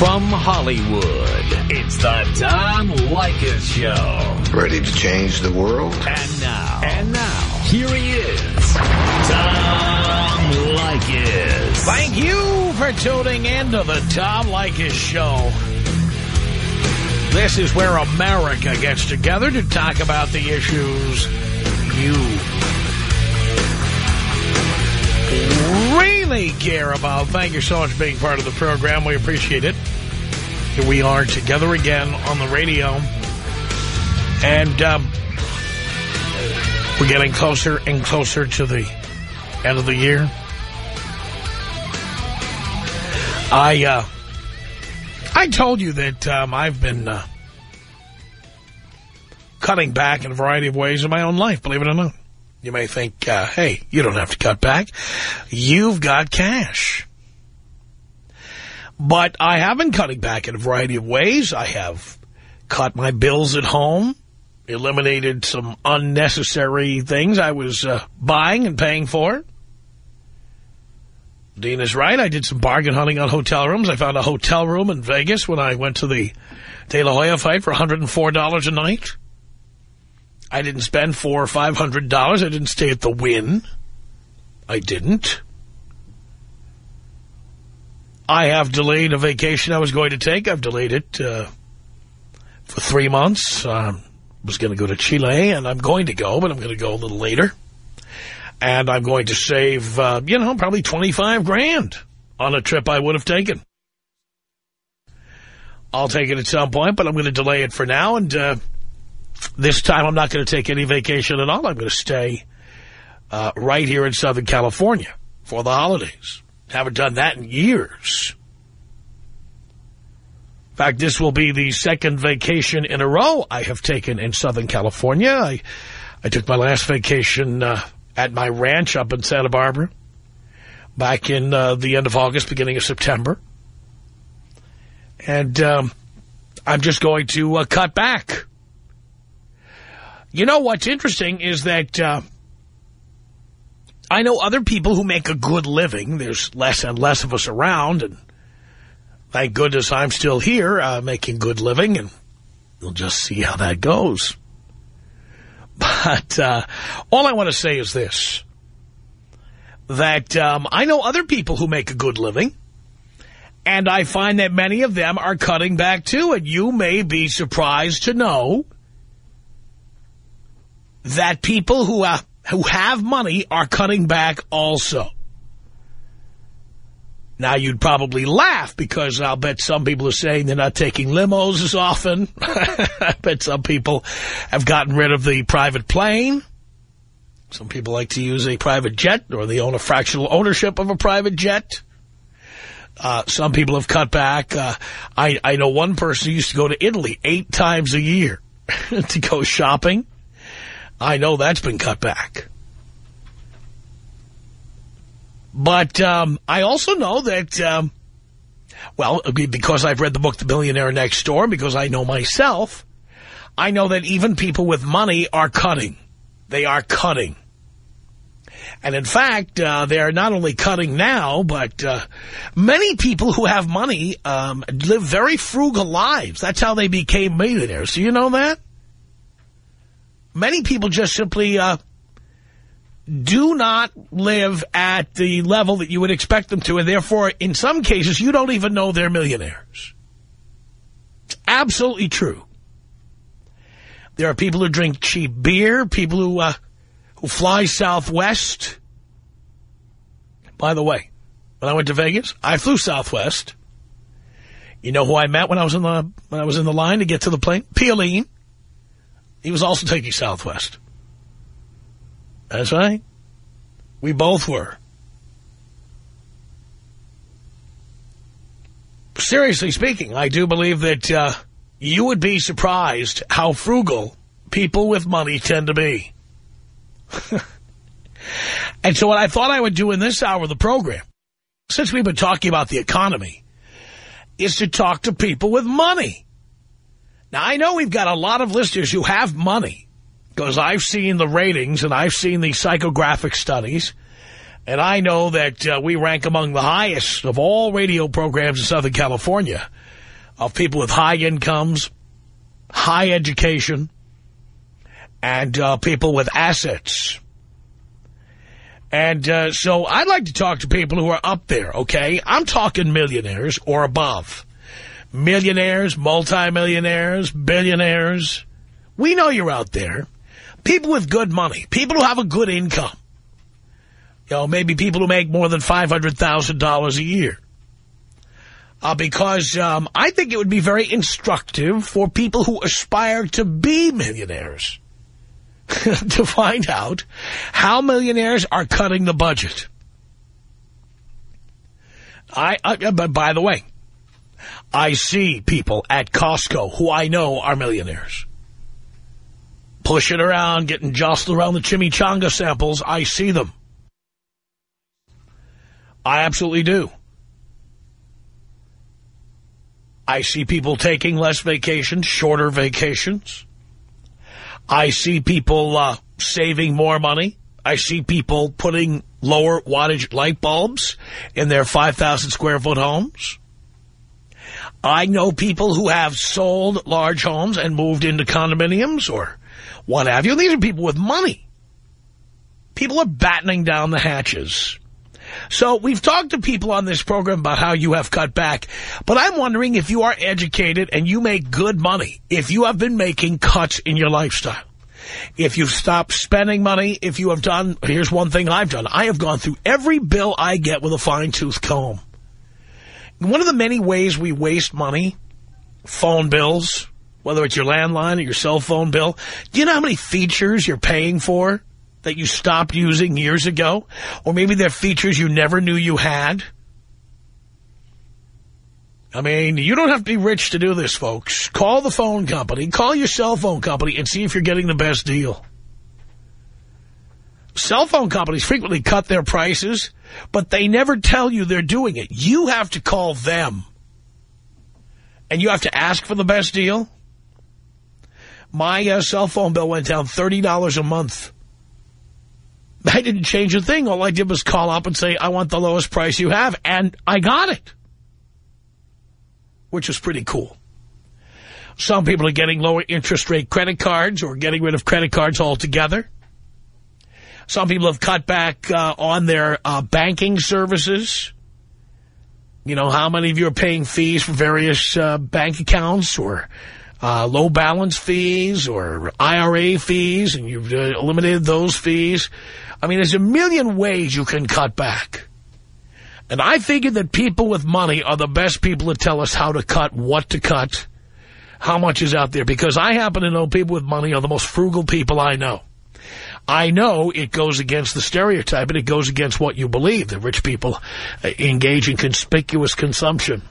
From Hollywood, it's the Tom Leykis Show. Ready to change the world? And now. And now. Here he is. Tom Leykis. Thank you for tuning in to the Tom Leykis Show. This is where America gets together to talk about the issues you really care about. Thank you so much for being part of the program. We appreciate it. Here we are together again on the radio. And um, we're getting closer and closer to the end of the year. I uh, I told you that um, I've been uh, cutting back in a variety of ways in my own life, believe it or not. You may think, uh, hey, you don't have to cut back. You've got cash. But I have been cutting back in a variety of ways. I have cut my bills at home, eliminated some unnecessary things I was uh, buying and paying for. Dean is right. I did some bargain hunting on hotel rooms. I found a hotel room in Vegas when I went to the De La Hoya fight for $104 a night. I didn't spend four or five hundred dollars. I didn't stay at the Wynn. I didn't. I have delayed a vacation I was going to take. I've delayed it uh, for three months. I was going to go to Chile, and I'm going to go, but I'm going to go a little later. And I'm going to save, uh, you know, probably 25 grand on a trip I would have taken. I'll take it at some point, but I'm going to delay it for now, and uh, this time I'm not going to take any vacation at all. I'm going to stay uh, right here in Southern California for the holidays. Haven't done that in years. In fact, this will be the second vacation in a row I have taken in Southern California. I, I took my last vacation uh, at my ranch up in Santa Barbara back in uh, the end of August, beginning of September. And um, I'm just going to uh, cut back you know, what's interesting is that uh, I know other people who make a good living. There's less and less of us around, and thank goodness I'm still here uh, making good living, and we'll just see how that goes. But uh, all I want to say is this, that um, I know other people who make a good living, and I find that many of them are cutting back too, and you may be surprised to know that people who, uh, who have money are cutting back also. Now, you'd probably laugh because I'll bet some people are saying they're not taking limos as often. I bet some people have gotten rid of the private plane. Some people like to use a private jet or they own a fractional ownership of a private jet. Uh, some people have cut back. Uh, I, I know one person used to go to Italy eight times a year to go shopping. I know that's been cut back. But um, I also know that, um, well, because I've read the book The Millionaire Next Door, because I know myself, I know that even people with money are cutting. They are cutting. And in fact, uh, they are not only cutting now, but uh, many people who have money um, live very frugal lives. That's how they became millionaires. Do you know that? Many people just simply uh, do not live at the level that you would expect them to, and therefore, in some cases, you don't even know they're millionaires. It's absolutely true. There are people who drink cheap beer, people who uh, who fly Southwest. By the way, when I went to Vegas, I flew Southwest. You know who I met when I was in the when I was in the line to get to the plane? Pialene. He was also taking Southwest. That's right. We both were. Seriously speaking, I do believe that uh, you would be surprised how frugal people with money tend to be. and so what I thought I would do in this hour of the program, since we've been talking about the economy, is to talk to people with money. Now, I know we've got a lot of listeners who have money because I've seen the ratings and I've seen the psychographic studies. And I know that uh, we rank among the highest of all radio programs in Southern California of people with high incomes, high education, and uh, people with assets. And uh, so I'd like to talk to people who are up there, okay? I'm talking millionaires or above. Millionaires, multimillionaires, billionaires. We know you're out there. People with good money. People who have a good income. You know, maybe people who make more than $500,000 a year. Uh, because um, I think it would be very instructive for people who aspire to be millionaires to find out how millionaires are cutting the budget. I, I but by the way, I see people at Costco who I know are millionaires. Pushing around, getting jostled around the chimichanga samples, I see them. I absolutely do. I see people taking less vacations, shorter vacations. I see people uh, saving more money. I see people putting lower wattage light bulbs in their 5,000 square foot homes. I know people who have sold large homes and moved into condominiums or what have you. These are people with money. People are battening down the hatches. So we've talked to people on this program about how you have cut back, but I'm wondering if you are educated and you make good money, if you have been making cuts in your lifestyle. If you've stopped spending money, if you have done, here's one thing I've done. I have gone through every bill I get with a fine-tooth comb. One of the many ways we waste money, phone bills, whether it's your landline or your cell phone bill, do you know how many features you're paying for? that you stopped using years ago? Or maybe they're features you never knew you had? I mean, you don't have to be rich to do this, folks. Call the phone company, call your cell phone company, and see if you're getting the best deal. Cell phone companies frequently cut their prices, but they never tell you they're doing it. You have to call them. And you have to ask for the best deal. My uh, cell phone bill went down $30 a month. I didn't change a thing. All I did was call up and say, I want the lowest price you have. And I got it. Which is pretty cool. Some people are getting lower interest rate credit cards or getting rid of credit cards altogether. Some people have cut back uh, on their uh, banking services. You know, how many of you are paying fees for various uh, bank accounts or uh, low balance fees or IRA fees, and you've uh, eliminated those fees. I mean, there's a million ways you can cut back. And I figure that people with money are the best people to tell us how to cut, what to cut, how much is out there. Because I happen to know people with money are the most frugal people I know. I know it goes against the stereotype, and it goes against what you believe, that rich people uh, engage in conspicuous consumption.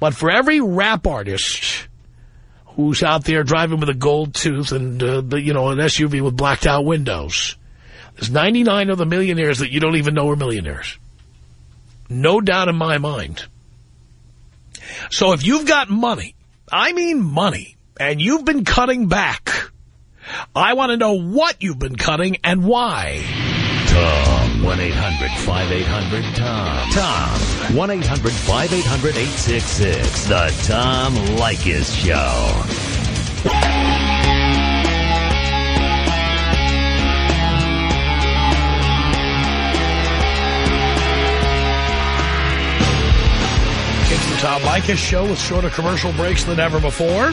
But for every rap artist who's out there driving with a gold tooth and, uh, you know, an SUV with blacked out windows, there's 99 of the millionaires that you don't even know are millionaires. No doubt in my mind. So if you've got money, I mean money, and you've been cutting back, I want to know what you've been cutting and why. Tom. 1-800-5800-TOM. Tom. 1-800-5800-866. The Tom Leykis Show. It's the Tom Leykis Show with shorter commercial breaks than ever before.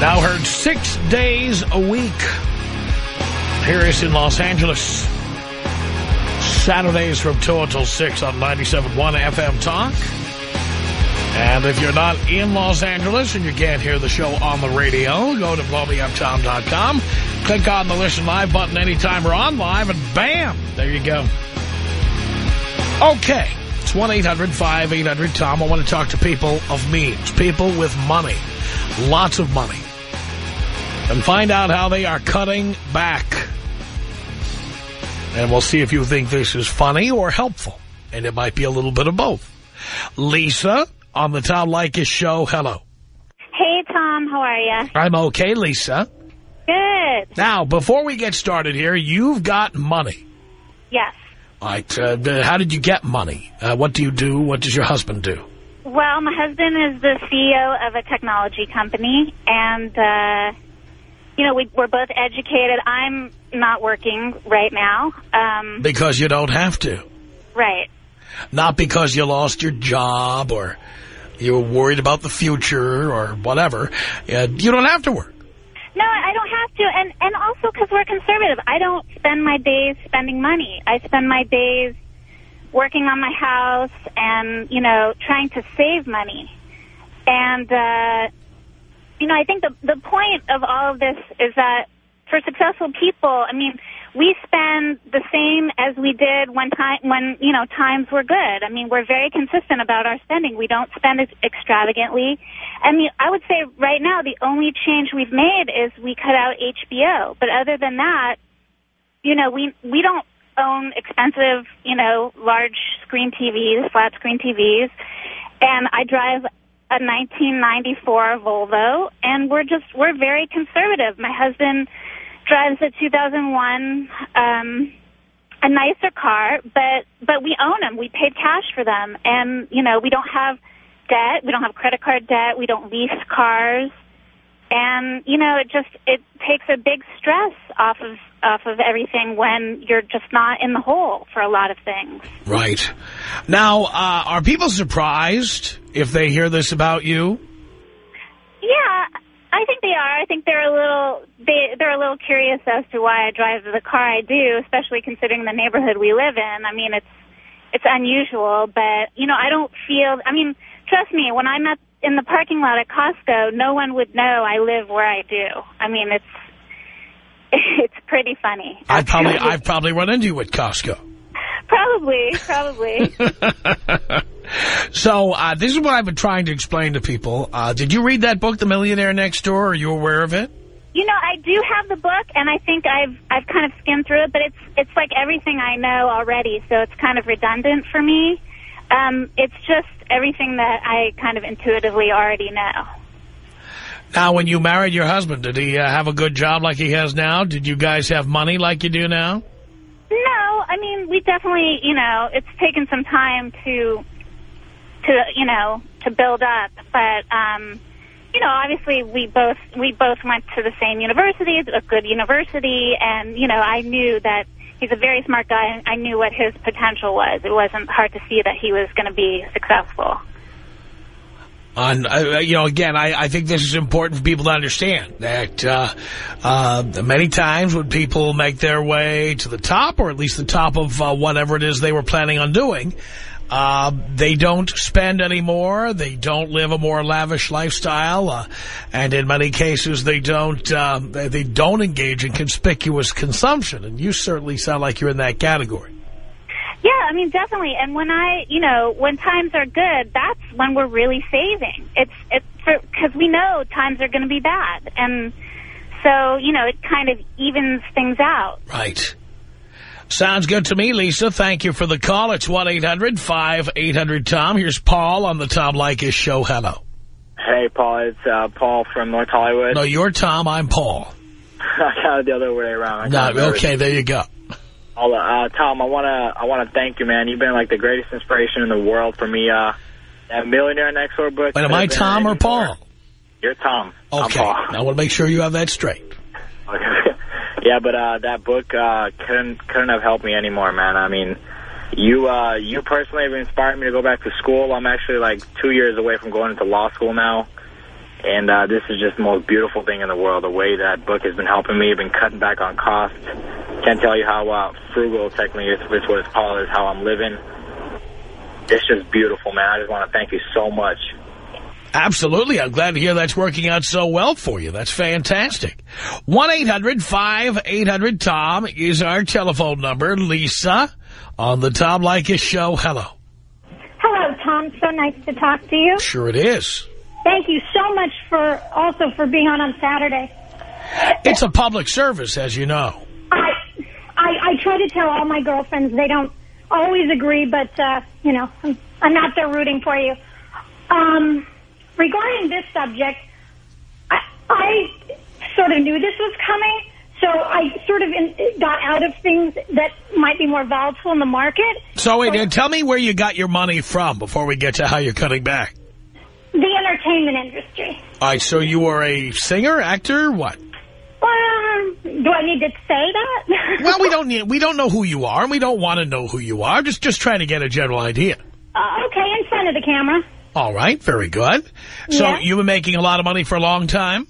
Now heard six days a week. Here is in Los Angeles. Saturdays from 2 until 6 on 97.1 FM Talk. And if you're not in Los Angeles and you can't hear the show on the radio, go to blowmeuptom.com. Click on the Listen Live button anytime we're on live, and bam, there you go. Okay, it's 1-800-5800-TOM. I want to talk to people of means, people with money, lots of money, and find out how they are cutting back. And we'll see if you think this is funny or helpful. And it might be a little bit of both. Lisa on the Tom Leykis show. Hello. Hey, Tom. How are you? I'm okay, Lisa. Good. Now, before we get started here, you've got money. Yes. All right. Uh, how did you get money? Uh, what do you do? What does your husband do? well, my husband is the CEO of a technology company, and, uh, you know, we, we're both educated. I'm not working right now. Um, Because you don't have to. right. Not because you lost your job or you were worried about the future or whatever. Uh, you don't have to work. No, I don't have to, and and also because we're conservative. I don't spend my days spending money. I spend my days working on my house and you know trying to save money. And uh, you know, I think the the point of all of this is that for successful people, I mean, we spend the same as we did when time when you know times were good. I mean, we're very consistent about our spending. We don't spend it extravagantly. I mean, I would say right now the only change we've made is we cut out HBO. But other than that, you know, we we don't own expensive, you know, large screen TVs, flat screen TVs, and I drive a 1994 Volvo, and we're just we're very conservative. My husband drives a 2001 um, a nicer car, but but we own them. We paid cash for them, and you know we don't have debt. We don't have credit card debt. We don't lease cars, and you know it just it takes a big stress off of off of everything when you're just not in the hole for a lot of things. Right. Now, uh, are people surprised if they hear this about you? Yeah, I think they are. I think they're a little they they're a little curious as to why I drive the car I do, especially considering the neighborhood we live in. I mean, it's it's unusual, but you know, I don't feel. I mean, trust me, when I'm at in the parking lot at Costco, no one would know I live where I do. I mean, it's it's pretty funny. I probably I've probably run into you at Costco. Probably, probably. So uh, this is what I've been trying to explain to people. Uh, did you read that book, The Millionaire Next Door? Are you aware of it? You know, I do have the book, and I think I've I've kind of skimmed through it, but it's it's like everything I know already, so it's kind of redundant for me. Um, it's just everything that I kind of intuitively already know. Now, when you married your husband, did he uh, have a good job like he has now? Did you guys have money like you do now? No, I mean we definitely, you know, it's taken some time to to you know to build up, but um, you know, obviously we both we both went to the same university, a good university, and you know, I knew that he's a very smart guy, and I knew what his potential was. It wasn't hard to see that he was going to be successful. On, uh, you know, again, I, I think this is important for people to understand that uh, uh, many times when people make their way to the top, or at least the top of uh, whatever it is they were planning on doing, uh, they don't spend anymore. They don't live a more lavish lifestyle, uh, and in many cases, they don't um, they, they don't engage in conspicuous consumption. And you certainly sound like you're in that category. Yeah, I mean, definitely. And when I, you know, when times are good, that's when we're really saving. It's it's because we know times are going to be bad, and so you know, it kind of evens things out. Right. Sounds good to me, Lisa. Thank you for the call. It's 1-800-5800-TOM. Here's Paul on the Tom Leykis show. Hello. Hey, Paul. It's uh, Paul from North Hollywood. No, you're Tom. I'm Paul. I got it the other way around. No, okay, there you go. I'll, uh, Tom, I wanna I wanna thank you, man. You've been like the greatest inspiration in the world for me. Uh, that Millionaire Next Door book. Wait, am I Tom or Paul? You're Tom. I'm Okay, Paul. I want to make sure you have that straight. yeah, but uh, that book uh, couldn't couldn't have helped me anymore, man. I mean, you uh, you personally have inspired me to go back to school. I'm actually like two years away from going into law school now. And uh, this is just the most beautiful thing in the world, the way that book has been helping me. I've been cutting back on costs. Can't tell you how uh, frugal, technically, it's what it's called, is how I'm living. It's just beautiful, man. I just want to thank you so much. Absolutely. I'm glad to hear that's working out so well for you. That's fantastic. 1-800-5800-TOM is our telephone number. Lisa on the Tom Leykis show. Hello. Hello, Tom. So nice to talk to you. Sure it is. Thank you so much for also for being on on Saturday. It's a public service, as you know. I, I, I try to tell all my girlfriends they don't always agree, but uh, you know, I'm, I'm not there rooting for you. Um, regarding this subject, I, I sort of knew this was coming, So I sort of in, got out of things that might be more volatile in the market. So wait, uh, tell me where you got your money from before we get to how you're cutting back. The entertainment industry. All right, so you are a singer, actor, what? Um, do I need to say that? well, we don't need, we don't know who you are, and we don't want to know who you are. Just just trying to get a general idea. Uh, okay, in front of the camera. All right, very good. So Yeah. you've been making a lot of money for a long time?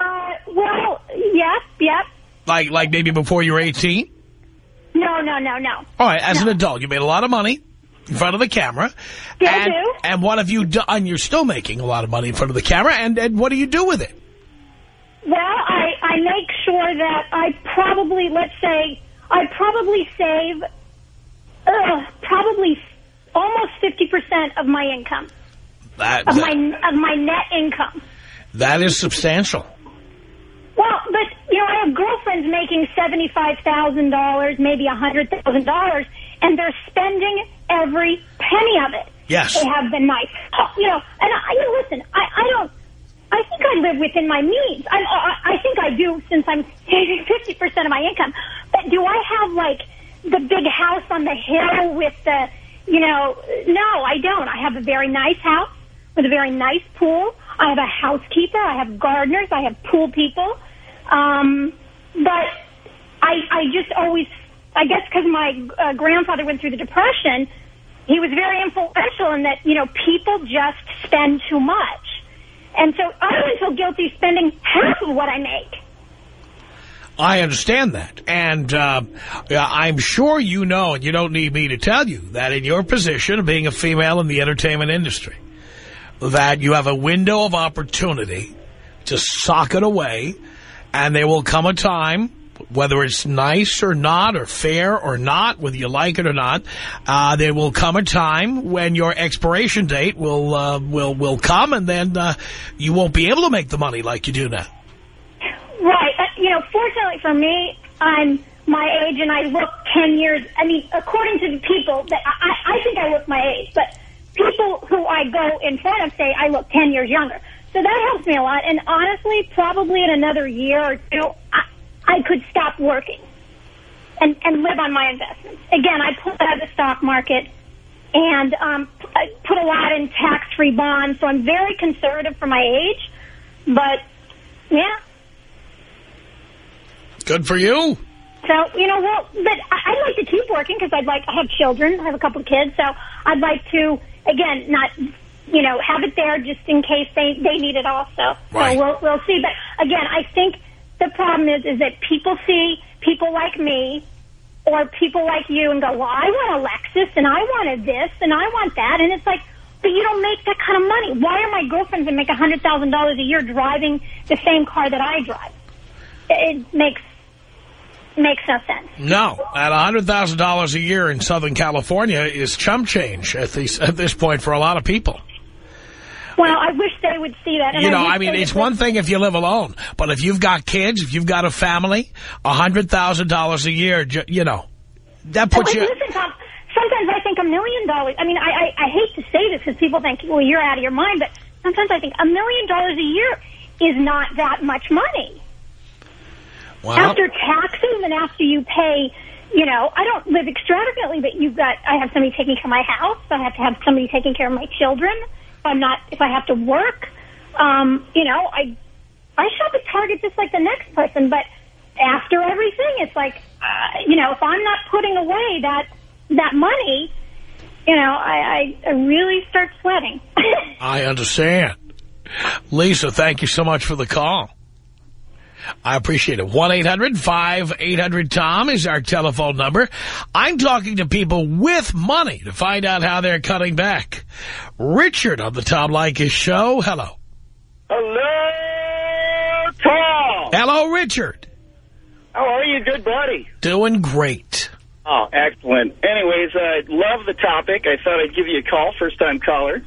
Uh, well, yep, yep. Like like maybe before you were 18? No, no, no, no. All right, as an adult, you made a lot of money in front of the camera. Still and, do. And what have you done? You're still making a lot of money in front of the camera, and, and what do you do with it? Well, I, I make sure that I probably, let's say, I probably save uh, probably almost 50% of my income, That, of that, my of my net income. that is substantial. Well, but, you know, I have girlfriends making $75,000, maybe a $100,000, and they're spending every penny of it. Yes. They have the nice, oh, you know, and I, you know, listen, I, I don't, I think I live within my means. I, I, I think I do since I'm saving 50% of my income. But do I have, like, the big house on the hill with the, you know, no, I don't. I have a very nice house with a very nice pool. I have a housekeeper. I have gardeners. I have pool people. Um, but I, I just always, I guess because my uh, grandfather went through the Depression, he was very influential in that, you know, people just spend too much. And so I don't feel guilty spending half of what I make. I understand that. And uh, I'm sure you know, and you don't need me to tell you, that in your position of being a female in the entertainment industry, that you have a window of opportunity to sock it away, and there will come a time, whether it's nice or not, or fair or not, whether you like it or not, uh, there will come a time when your expiration date will uh, will will come, and then uh, you won't be able to make the money like you do now. Right. You know, fortunately for me, I'm my age and I look 10 years. I mean, according to the people, that I, I think I look my age, but people who I go in front of say I look 10 years younger. So that helps me a lot. And honestly, probably in another year or two, I, I could stop working and, and live on my investments. Again, I pulled out of the stock market and um, put a lot in tax-free bonds, so I'm very conservative for my age. But, yeah, Good for you. so, you know, well, but I- I'd like to keep working because I'd like, I have children, I have a couple of kids, so I'd like to, again, not, you know, have it there just in case they, they need it also. Right. So we'll, we'll see. But again, I think the problem is, is that people see people like me or people like you and go, well, I want a Lexus and I wanted this and I want that. And it's like, but you don't make that kind of money. Why are my girlfriends that make a $100,000 a year driving the same car that I drive? It makes makes no sense. No, at $100,000 a year in Southern California is chump change at this, at this point for a lot of people. Well, I wish they would see that. You know, wish I mean, it's one thing if you live alone, but if you've got kids, if you've got a family, $100,000 a year, you know, that puts you... Listen, Tom, sometimes I think a million dollars. I mean, I, I, I hate to say this because people think, well, you're out of your mind, but sometimes I think a million dollars a year is not that much money. Well, After taxes and after you pay, you know, I don't live extravagantly, but you've got, I have somebody taking care of my house. I have to have somebody taking care of my children. If I'm not, if I have to work, um, you know, I, I shop at Target just like the next person, but after everything, it's like, uh, you know, if I'm not putting away that, that money, you know, I, I, I really start sweating. I understand. Lisa, thank you so much for the call. I appreciate it. 1-800-5800-TOM is our telephone number. I'm talking to people with money to find out how they're cutting back. Richard on the Tom Leykis show. Hello. Hello, Tom. Hello, Richard. How are you? Good buddy. Doing great. Oh, excellent. Anyways, I love the topic. I thought I'd give you a call, first-time caller.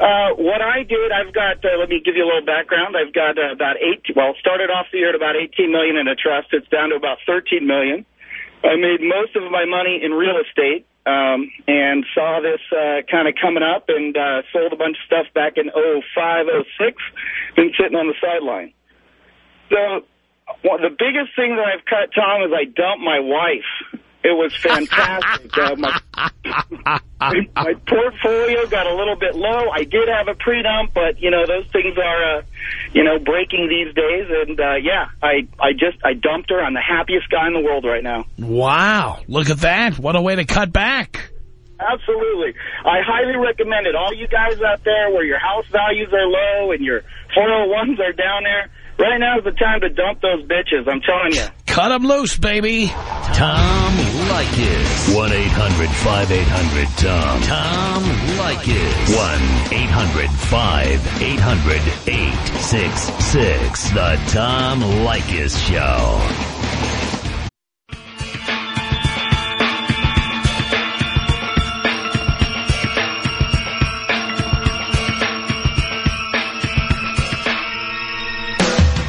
Uh, what I did, I've got, uh, let me give you a little background. I've got uh, about eight, well, started off the year at about 18 million in a trust. It's down to about 13 million. I made most of my money in real estate um, and saw this uh, kind of coming up and uh, sold a bunch of stuff back in 05, 06, been sitting on the sideline. So well, the biggest thing that I've cut, Tom, is I dumped my wife. It was fantastic. uh, my, my portfolio got a little bit low. I did have a pre-dump, but, you know, those things are, uh, you know, breaking these days. And, uh, yeah, I, I just, I dumped her. I'm the happiest guy in the world right now. Wow. Look at that. What a way to cut back. Absolutely. I highly recommend it. All you guys out there where your house values are low and your 401s are down there, right now is the time to dump those bitches. I'm telling you. Cut them loose, baby. Tom Leykis. 1-800-5800-TOM. Tom Leykis. 1-800-5800-866. The Tom Leykis Show.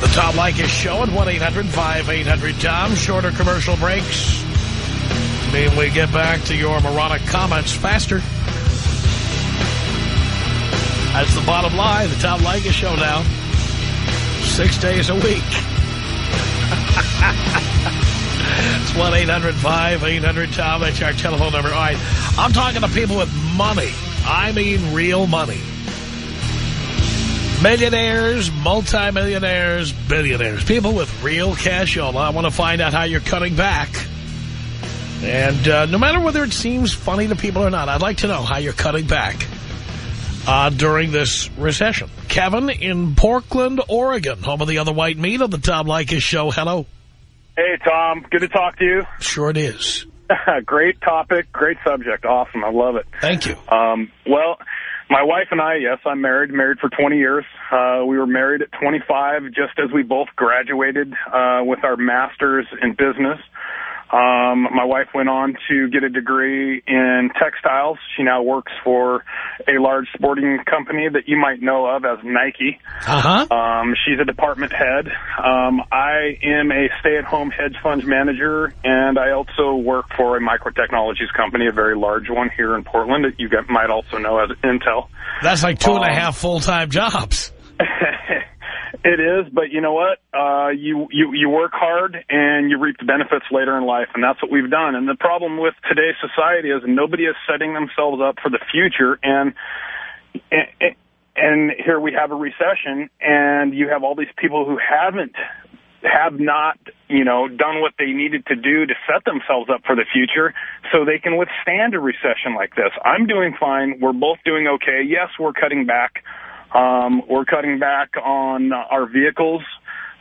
The Tom Leykis Show at 1-800-5800-TOM. Shorter commercial breaks. Mean we get back to your moronic comments faster. That's the bottom line. The Tom Leykis Show now. Six days a week. it's 1-800-5800-TOM. That's our telephone number. All right. I'm talking to people with money. I mean real money. Millionaires, multimillionaires, billionaires. People with real cash on. I want to find out how you're cutting back. And uh, no matter whether it seems funny to people or not, I'd like to know how you're cutting back uh, during this recession. Kevin in Portland, Oregon, home of the other white meat on the Tom Leykis show. Hello. Hey, Tom. Good to talk to you. Sure it is. great topic, great subject. Awesome. I love it. Thank you. Um, well, my wife and I, yes, I'm married, married for 20 years. Uh, we were married at 25 just as we both graduated uh, with our master's in business. Um, my wife went on to get a degree in textiles. She now works for a large sporting company that you might know of as Nike. Uh-huh. Um, she's a department head. Um, I am a stay-at-home hedge fund manager, and I also work for a microtechnologies company, a very large one here in Portland that you might also know as Intel. That's like two and a Um, half full-time jobs. It is, but you know what? Uh, you, you, you work hard and you reap the benefits later in life, and that's what we've done. And the problem with today's society is nobody is setting themselves up for the future, and, and, and here we have a recession, and you have all these people who haven't have not, you know, done what they needed to do to set themselves up for the future so they can withstand a recession like this. I'm doing fine. We're both doing okay. Yes, we're cutting back. Um, we're cutting back on our vehicles.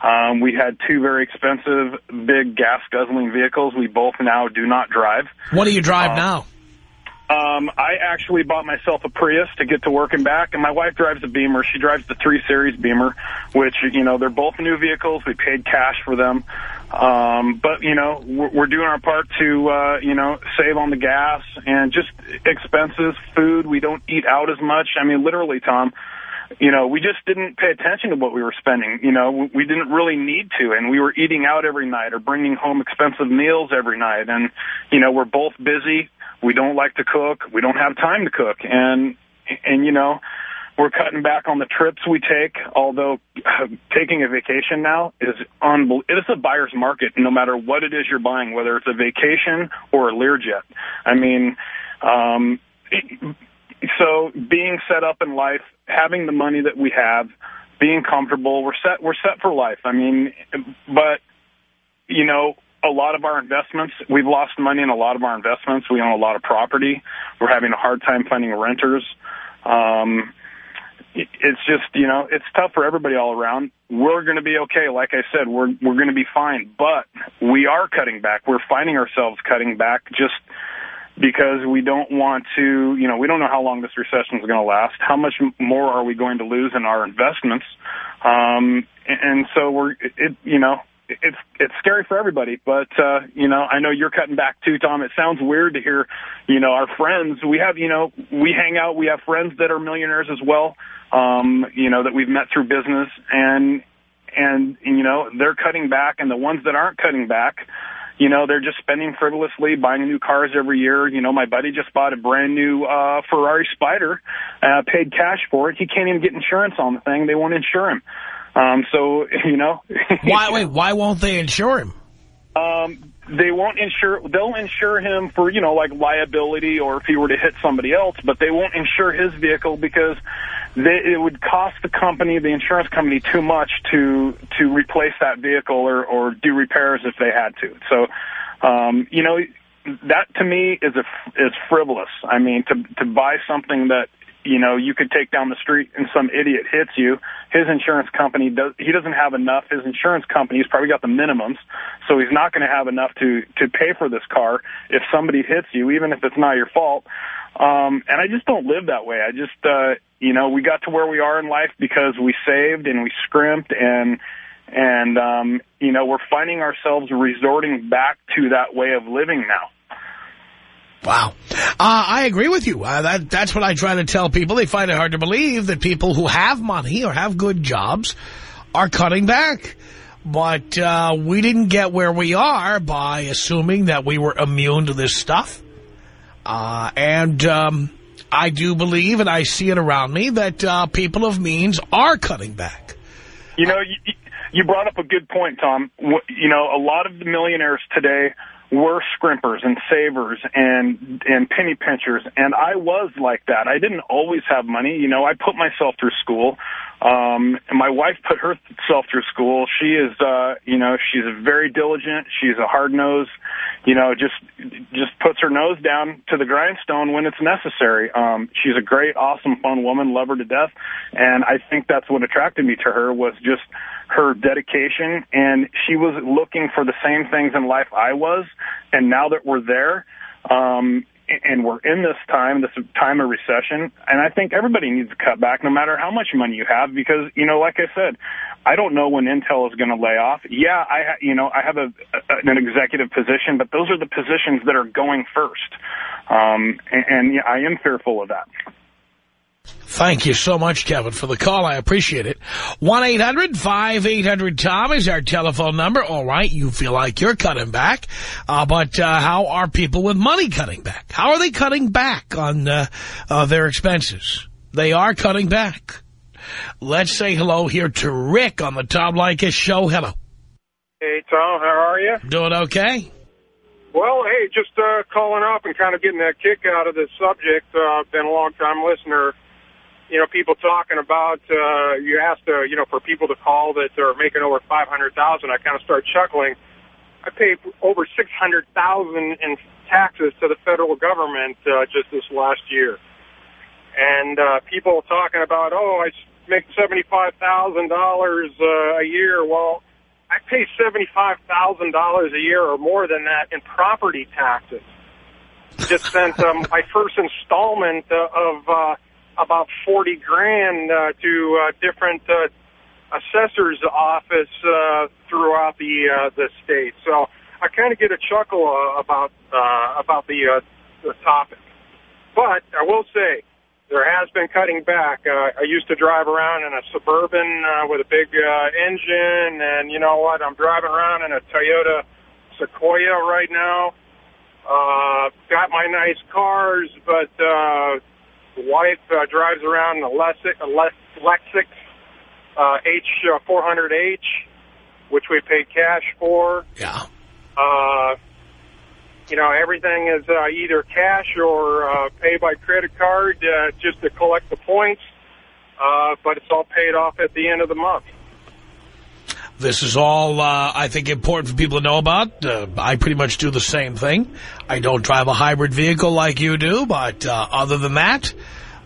Um, we had two very expensive, big gas guzzling vehicles. We both now do not drive. What do you drive Uh, now? Um, I actually bought myself a Prius to get to work and back, and my wife drives a Beamer. She drives the 3 Series Beamer, which, you know, they're both new vehicles. We paid cash for them. Um, but, you know, we're, we're doing our part to, uh, you know, save on the gas and just expenses, food. We don't eat out as much. I mean, literally, Tom, you know, we just didn't pay attention to what we were spending. You know, we- didn't really need to, and we were eating out every night or bringing home expensive meals every night. And, you know, we're both busy. We don't like to cook. We don't have time to cook. And, and, you know, we're cutting back on the trips we take, although taking a vacation now is unbelievable. It is a buyer's market no matter what it is you're buying, whether it's a vacation or a Learjet. I mean, um, it, so being set up in life, having the money that we have, being comfortable, we're set, we're set for life. I mean, but, you know, a lot of our investments, we've lost money in a lot of our investments. We own a lot of property. We're having a hard time finding renters. Um, it's just, you know, it's tough for everybody all around. We're going to be okay. Like I said, we're, we're going to be fine, but we are cutting back. We're finding ourselves cutting back just because we don't want to, you know, we don't know how long this recession is going to last. How much more are we going to lose in our investments? Um, and, so we're, it, it, you know, it's it's scary for everybody, but uh, you know, I know you're cutting back too, Tom. It sounds weird to hear, you know, our friends. We have, you know, we hang out. We have friends that are millionaires as well. Um, you know, that we've met through business, and and you know, they're cutting back, and the ones that aren't cutting back, you know, they're just spending frivolously, buying new cars every year. You know, my buddy just bought a brand new uh, Ferrari Spider, uh, paid cash for it. He can't even get insurance on the thing. They won't insure him. Um, so, you know. why, wait, why won't they insure him? Um, they won't insure, they'll insure him for, you know, like liability or if he were to hit somebody else, but they won't insure his vehicle because they, it would cost the company, the insurance company, too much to, to replace that vehicle or, or do repairs if they had to. So, um, you know, that to me is a, is frivolous. I mean, to, to buy something that you know, you could take down the street and some idiot hits you. His insurance company does, he doesn't have enough. His insurance company's probably got the minimums, so he's not going to have enough to, to pay for this car if somebody hits you, even if it's not your fault. Um, and I just don't live that way. I just, uh, you know, we got to where we are in life because we saved and we scrimped and, and, um, you know, we're finding ourselves resorting back to that way of living now. Wow. Uh, I agree with you. Uh, that That's what I try to tell people. They find it hard to believe that people who have money or have good jobs are cutting back. But uh, we didn't get where we are by assuming that we were immune to this stuff. Uh, and um, I do believe, and I see it around me, that uh, people of means are cutting back. You know, you, you brought up a good point, Tom. You know, a lot of the millionaires today were scrimpers and savers and and penny pinchers and I was like that. I didn't always have money. You know, I put myself through school. Um and my wife put herself through school. She is uh you know, she's very diligent. She's a hard nose, you know, just just puts her nose down to the grindstone when it's necessary. Um she's a great, awesome, fun woman, love her to death. And I think that's what attracted me to her was just her dedication, and she was looking for the same things in life I was. And now that we're there, um, and we're in this time, this time of recession, and I think everybody needs to cut back no matter how much money you have because, you know, like I said, I don't know when Intel is going to lay off. Yeah, I, you know, I have a, a, an executive position, but those are the positions that are going first. Um, and, and yeah, I am fearful of that. Thank you so much, Kevin, for the call. I appreciate it. 1-800-5800-TOM is our telephone number. All right, you feel like you're cutting back. Uh, but uh, how are people with money cutting back? How are they cutting back on uh, uh their expenses? They are cutting back. Let's say hello here to Rick on the Tom Leykis show. Hello. Hey, Tom. How are you? Doing okay. Well, hey, just uh, calling up and kind of getting that kick out of this subject. Uh, been a long-time listener you know, people talking about, uh, you asked, uh, you know, for people to call that are making over 500000 I kind of start chuckling. I paid over 600000 in taxes to the federal government uh, just this last year. And uh, people talking about, oh, I make $75,000 uh, a year. Well, I pay $75,000 a year or more than that in property taxes. Just sent um, my first installment uh, of... Uh, about 40 grand uh, to uh, different uh, assessor's office uh, throughout the uh, the state. So I kind of get a chuckle uh, about uh, about the uh, the topic. But I will say there has been cutting back. Uh, I used to drive around in a Suburban uh, with a big uh, engine, and you know what? I'm driving around in a Toyota Sequoia right now. Uh, got my nice cars, but uh, wife uh, drives around in a Lexus uh, H400H, which we paid cash for. Yeah. Uh, you know, everything is uh, either cash or uh, pay by credit card uh, just to collect the points, uh, but it's all paid off at the end of the month. This is all, uh, I think, important for people to know about. Uh, I pretty much do the same thing. I don't drive a hybrid vehicle like you do, but uh, other than that,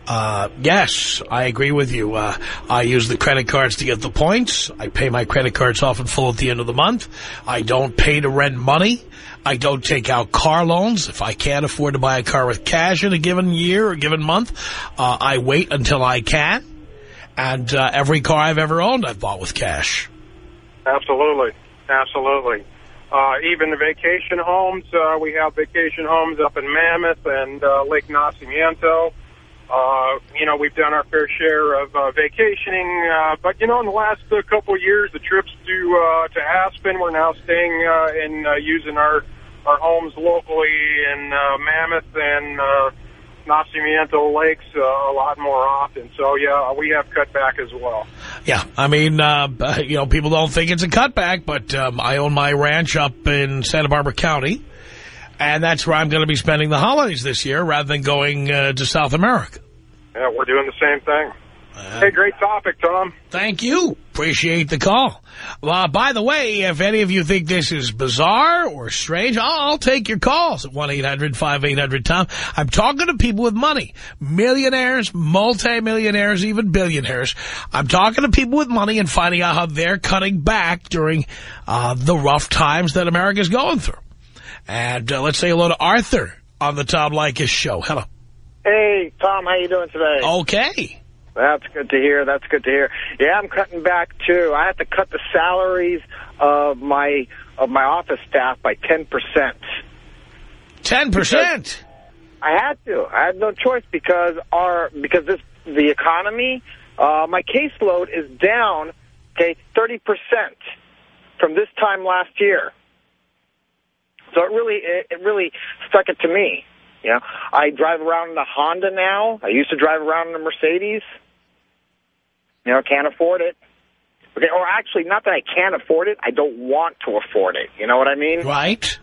uh, yes, I agree with you. Uh, I use the credit cards to get the points. I pay my credit cards off in full at the end of the month. I don't pay to rent money. I don't take out car loans. If I can't afford to buy a car with cash in a given year or given month, uh, I wait until I can. And every car I've ever owned, I've bought with cash. Absolutely. Absolutely. Uh, even the vacation homes, uh, we have vacation homes up in Mammoth and uh, Lake Nacimiento. Uh, you know, we've done our fair share of uh, vacationing, uh, but you know, in the last uh, couple of years, the trips to uh, to Aspen, we're now staying uh, and uh, using our our homes locally in uh, Mammoth and uh, Nacimiento Lakes uh, a lot more often. So, yeah, we have cut back as well. Yeah, I mean, uh, you know, people don't think it's a cutback, but um, I own my ranch up in Santa Barbara County, and that's where I'm going to be spending the holidays this year rather than going uh, to South America. Yeah, we're doing the same thing. Hey, great topic, Tom. Thank you. Appreciate the call. Uh, by the way, if any of you think this is bizarre or strange, I'll, I'll take your calls at 1-800-5800-TOM. I'm talking to people with money. Millionaires, multimillionaires, even billionaires. I'm talking to people with money and finding out how they're cutting back during uh, the rough times that America's going through. And uh, let's say hello to Arthur on the Tom Leykis show. Hello. Hey, Tom, how you doing today? Okay. That's good to hear. That's good to hear. Yeah, I'm cutting back, too. I have to cut the salaries of my of my office staff by 10%. 10%? I had to. I had no choice because our because this the economy, uh, my caseload is down, okay, 30% from this time last year. So it really it, it really stuck it to me. You know, I drive around in a Honda now. I used to drive around in a Mercedes. You know, can't afford it. Okay, or actually, not that I can't afford it. I don't want to afford it. You know what I mean? Right.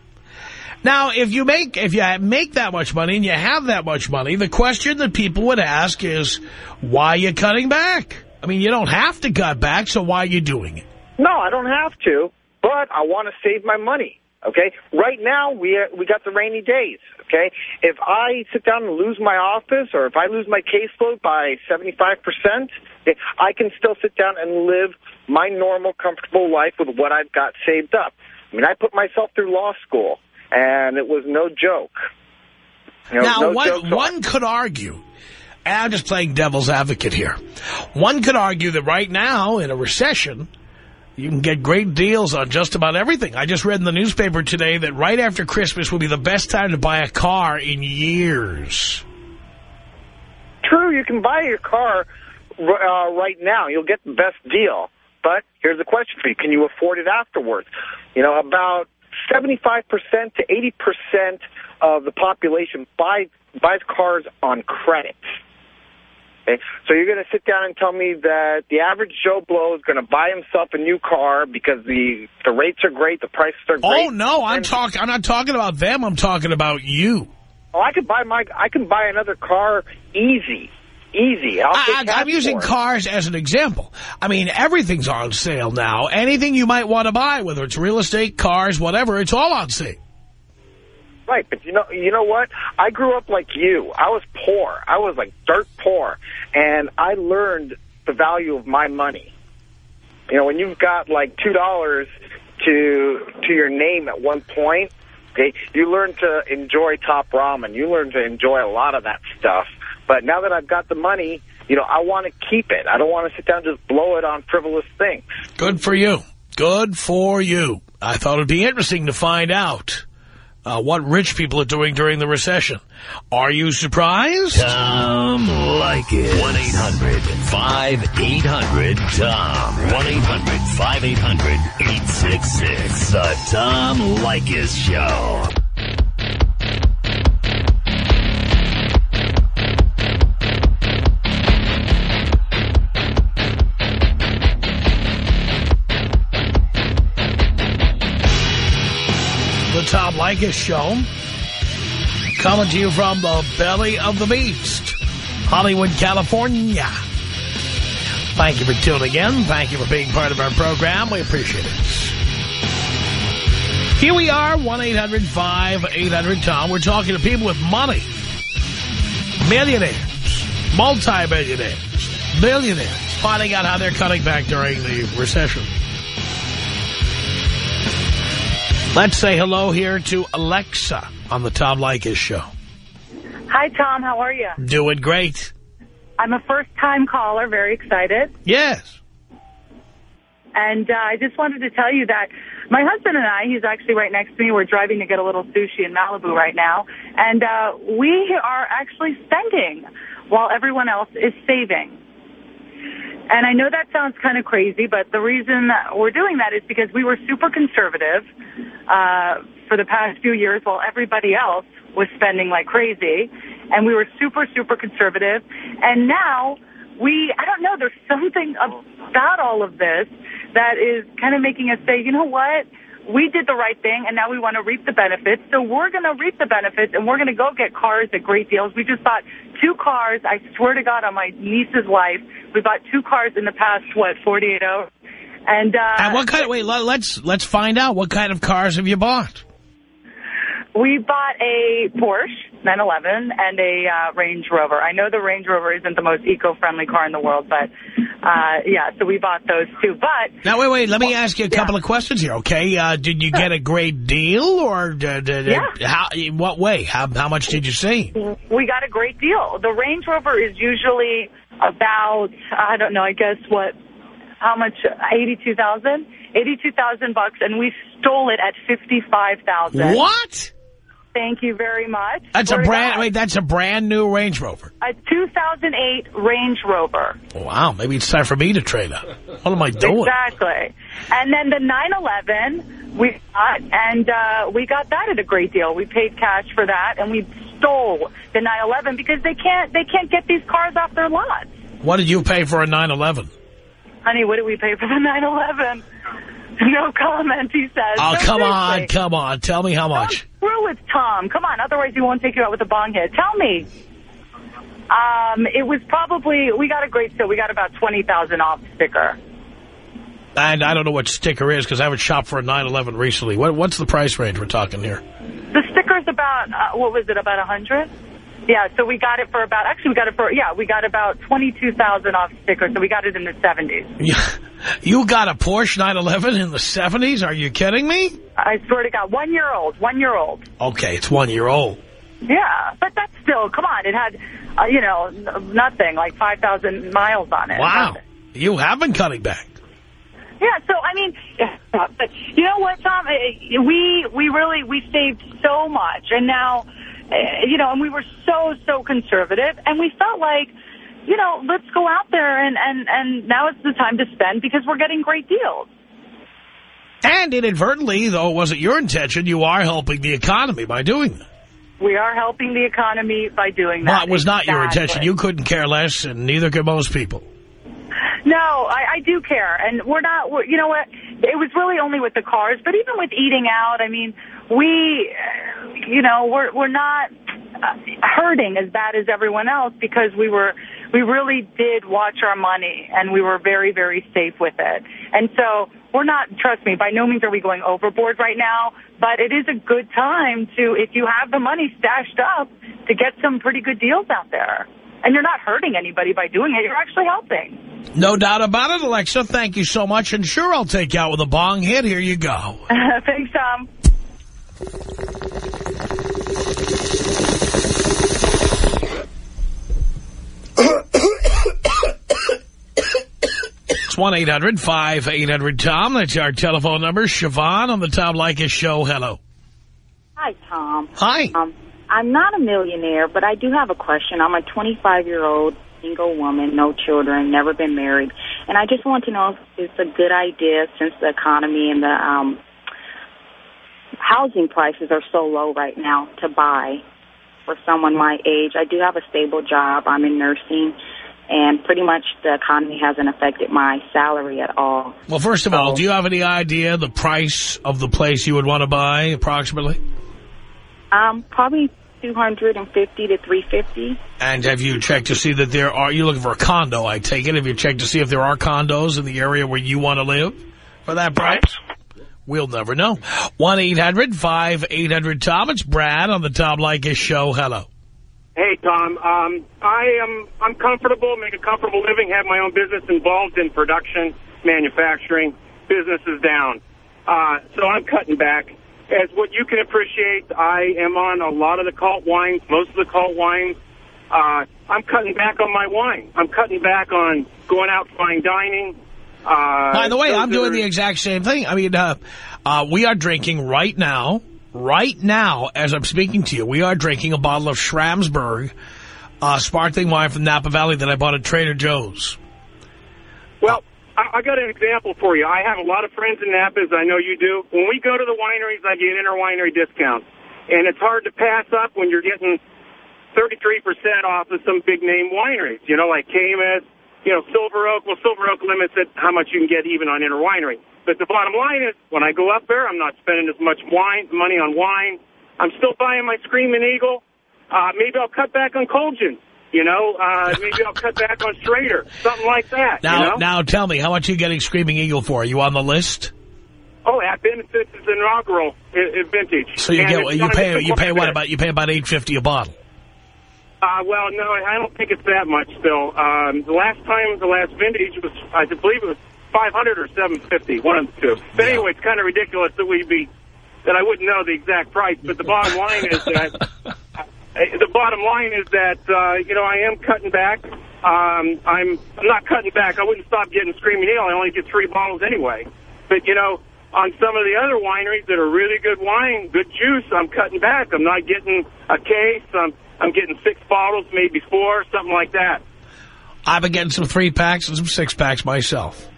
Now, if you make if you make that much money and you have that much money, the question that people would ask is, why are you cutting back? I mean, you don't have to cut back, so why are you doing it? No, I don't have to, but I want to save my money. Okay, right now we uh, we got the rainy days. Okay, if I sit down and lose my office, or if I lose my caseload by seventy five percent, eh, I can still sit down and live my normal, comfortable life with what I've got saved up. I mean, I put myself through law school, and it was no joke. You know, now, no one, joke, one could argue, and I'm just playing devil's advocate here, one could argue that right now, in a recession, you can get great deals on just about everything. I just read in the newspaper today that right after Christmas will be the best time to buy a car in years. True, you can buy your car uh, right now. You'll get the best deal. But here's the question for you. Can you afford it afterwards? You know, about 75% to 80% of the population buy, buys cars on credit. Okay? So you're going to sit down and tell me that the average Joe Blow is going to buy himself a new car because the the rates are great, the prices are great. Oh no, I'm talking. I'm not talking about them. I'm talking about you. Oh, I could buy my. I can buy another car easy, easy. I'll I, am using cars as an example. I mean, everything's on sale now. Anything you might want to buy, whether it's real estate, cars, whatever, it's all on sale. Right, but you know, you know what? I grew up like you. I was poor. I was like dirt poor, and I learned the value of my money. You know, when you've got like two dollars to to your name at one point, okay, you learn to enjoy top ramen. You learn to enjoy a lot of that stuff. But now that I've got the money, you know, I want to keep it. I don't want to sit down and just blow it on frivolous things. Good for you. Good for you. I thought it would be interesting to find out uh, what rich people are doing during the recession. Are you surprised? Tom Leykis. 1-800-5800-TOM. 1-800-5800-866. The Tom Leykis Show. Tom Leykis Show. Coming to you from the belly of the beast, Hollywood, California. Thank you for tuning in. Thank you for being part of our program. We appreciate it. Here we are, 1-800-5800-TOM. We're talking to people with money. Millionaires, multi-millionaires, billionaires, finding out how they're cutting back during the recession. Let's say hello here to Alexa on the Tom Leykis show. Hi, Tom. How are you? Doing great. I'm a first-time caller, very excited. Yes. And uh, I just wanted to tell you that my husband and I, he's actually right next to me, we're driving to get a little sushi in Malibu right now, and uh, we are actually spending while everyone else is saving. And I know that sounds kind of crazy, but the reason we're doing that is because we were super conservative uh, for the past few years while everybody else was spending like crazy. And we were super, super conservative. And now we, I don't know, there's something about all of this that is kind of making us say, you know what? We did the right thing, and now we want to reap the benefits. So we're going to reap the benefits, and we're going to go get cars at great deals. We just bought two cars. I swear to God, on my niece's life, we bought two cars in the past, what, 48 hours? And, uh, And what kind of, wait, let- let's, let's find out. What kind of cars have you bought? We bought a Porsche 911 and a uh, Range Rover. I know the Range Rover isn't the most eco-friendly car in the world, but uh, yeah, so we bought those two. But Now, wait, wait, let me ask you a couple of questions here, okay? Uh, did you get a great deal, or did, did, Yeah. how, in what way? How, how much did you see? we got a great deal. The Range Rover is usually about I don't know, I guess what how much 82,000? 82,000 bucks and we stole it at 55,000. What? Thank you very much. That's a brand, wait, that's a brand new Range Rover. a 2008 Range Rover. Wow, maybe it's time for me to trade up. What am I doing? Exactly. And then the 911 we got, and uh, we got that at a great deal. We paid cash for that, and we stole the 911 because they can't they can't get these cars off their lots. What did you pay for a 911? Honey, what did we pay for the 911? No comment, he says. Oh, No, come on, come on. Tell me how much. Screw with Tom. Come on, otherwise he won't take you out with a bong hit. Tell me. Um, it was probably, we got a great deal. We got about 20000 off sticker. And I don't know what sticker is because I haven't shopped for a 911 recently. What, what's the price range we're talking here? The sticker's about, uh, what was it, about a 100 Yeah, so we got it for about, actually we got it for, yeah, we got about 22000 off sticker, so we got it in the 70s. You, got a Porsche 911 in the 70s? Are you kidding me? I swear to God, one year old, one year old. Okay, it's one year old. Yeah, but that's still, come on, it had, uh, you know, nothing, like 5,000 miles on it. Wow. You have been cutting back. Yeah, so I mean, but you know what, Tom? Eh, We we really we saved so much, and now, Eh, you know, and we were so so conservative, and we felt like, you know, let's go out there and and and now it's the time to spend because we're getting great deals. And inadvertently, though it wasn't your intention, you are helping the economy by doing that. We are helping the economy by doing that. Well, it was not your intention. You couldn't care less, and neither could most people. No, I, I do care, and we're not. We're, you know what? It was really only with the cars, but even with eating out, I mean, we, you know, we're we're not uh, hurting as bad as everyone else because we were we really did watch our money and we were very very safe with it, and so we're not. Trust me, by no means are we going overboard right now, but it is a good time to, if you have the money stashed up, to get some pretty good deals out there. And you're not hurting anybody by doing it. You're actually helping. No doubt about it, Alexa. Thank you so much. And sure, I'll take you out with a bong hit. Here you go. Thanks, Tom. It's 1-800-5800-TOM. That's our telephone number. Siobhan on the Tom Leykis show. Hello. Hi, Tom. Hi. Um, I'm not a millionaire, but I do have a question. I'm a 25-year-old single woman, no children, never been married, and I just want to know if it's a good idea since the economy and the um, housing prices are so low right now to buy for someone my age. I do have a stable job. I'm in nursing, and pretty much the economy hasn't affected my salary at all. Well, first of all, do you have any idea the price of the place you would want to buy, approximately? Um, probably 250 to 350. And have you checked to see that there are, you're looking for a condo, I take it. Have you checked to see if there are condos in the area where you want to live for that price? We'll never know. 1-800-5800-TOM. It's Brad on the Tom Leykis show. Hello. Hey, Tom. Um, I am I'm comfortable, make a comfortable living, have my own business involved in production, manufacturing. Business is down. Uh, so I'm cutting back. As what you can appreciate, I am on a lot of the cult wines, most of the cult wines. Uh, I'm cutting back on my wine. I'm cutting back on going out fine dining. Uh, By the way, I'm doing the exact same thing. I mean, uh, uh, we are drinking right now, right now, as I'm speaking to you, we are drinking a bottle of Schramsberg uh, sparkling wine from Napa Valley that I bought at Trader Joe's. Well, I, I got an example for you. I have a lot of friends in Napa, as I know you do. When we go to the wineries, I get inter-winery discounts. And it's hard to pass up when you're getting 33% off of some big-name wineries, you know, like Caymus, you know, Silver Oak. Well, Silver Oak limits it how much you can get even on inter-winery. But the bottom line is, when I go up there, I'm not spending as much wine money on wine. I'm still buying my Screaming Eagle. Uh, maybe I'll cut back on Colgin. You know, uh, maybe I'll cut back on Schrader, something like that. Now, you know? now tell me, how much are you getting Screaming Eagle for? Are you on the list? Oh, that benefits is inaugural i i vintage. So you And get you pay you pay what about you pay about eight fifty a bottle. Uh, well, no, I don't think it's that much still. Um, the last time, the last vintage was, I believe it was 500 or 750, one of the two. But anyway, it's kind of ridiculous that we'd be, that I wouldn't know the exact price. But the bottom line is that, the bottom line is that, uh, you know, I am cutting back. Um, I'm, I'm not cutting back. I wouldn't stop getting Screaming Eagle. I only get three bottles anyway. But, you know, on some of the other wineries that are really good wine, good juice, I'm cutting back. I'm not getting a case. I'm, I'm getting six bottles, maybe four, something like that. I've been getting some three packs and some six packs myself.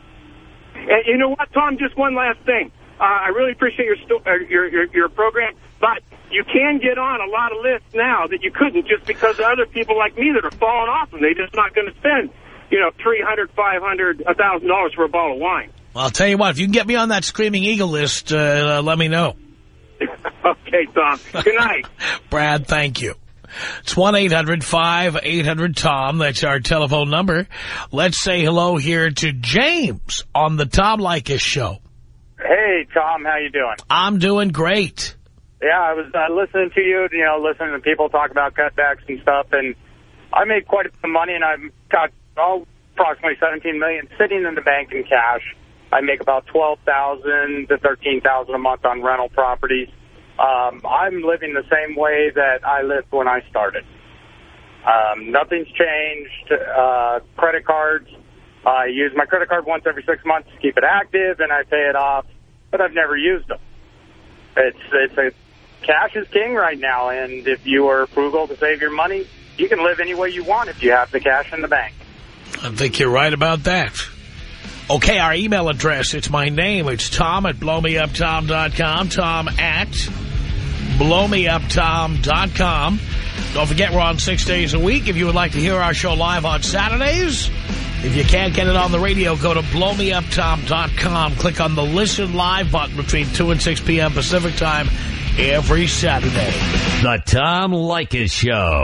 And you know what, Tom? Just one last thing. Uh, I really appreciate your, uh, your your your program, but you can get on a lot of lists now that you couldn't just because of other people like me that are falling off and they're just not going to spend, you know, three hundred, five hundred, a thousand dollars for a bottle of wine. Well, I'll tell you what, if you can get me on that Screaming Eagle list, uh, let me know. okay, Tom. Good night. Brad, thank you. It's 1-800-5800-TOM. That's our telephone number. Let's say hello here to James on the Tom Leykis show. Hey, Tom, how you doing? I'm doing great. Yeah, I was uh, listening to you, you know, listening to people talk about cutbacks and stuff, and I made quite a bit of money, and I've got oh, approximately 17 million sitting in the bank in cash. I make about 12,000 to 13,000 a month on rental properties. Um, I'm living the same way that I lived when I started. Um, nothing's changed. Uh, credit cards, I use my credit card once every six months to keep it active, and I pay it off, but I've never used them. It's it's a cash is king right now, and if you are frugal to save your money, you can live any way you want if you have the cash in the bank. I think you're right about that. Okay, our email address, it's my name. It's Tom at blowmeuptom.com. Tom at blowmeuptom.com. Don't forget, we're on six days a week. If you would like to hear our show live on Saturdays, if you can't get it on the radio, go to blowmeuptom.com. Click on the Listen Live button between 2 and 6 p.m. Pacific Time every Saturday. The Tom Leykis Show.